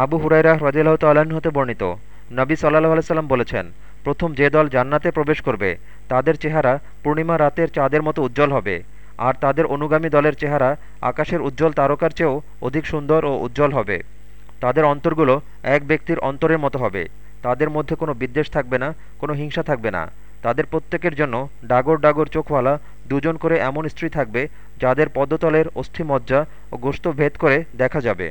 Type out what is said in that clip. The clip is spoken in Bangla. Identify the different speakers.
Speaker 1: আবু হুরাইরা হ্রদিল্লাহ তাল্লাহ্ন হতে বর্ণিত। নবী সাল্লাহ আলসালাম বলেছেন, প্রথম যে দল জান্নাতে প্রবেশ করবে, তাদের চেহারা পূর্ণিমা রাতের চাঁদের মতো উজ্জ্বল হবে, আর তাদের অনুগামী দলের চেহারা আকাশের উজ্জ্বল তারকার চেয়েও অধিক সুন্দর ও উজ্জ্বল হবে। তাদের অন্তরগুলো এক ব্যক্তির অন্তরের মতো হবে, তাদের মধ্যে কোনো বিদ্বেষ থাকবে না, কোনো হিংসা থাকবে না। তাদের প্রত্যেকের জন্য ডাগর ডাগর চোখওয়ালা দুজন করে এমন স্ত্রী থাকবে, যাদের পদতলের অস্থিমজ্জা ও গোস্ত ভেদ করে দেখা যাবে।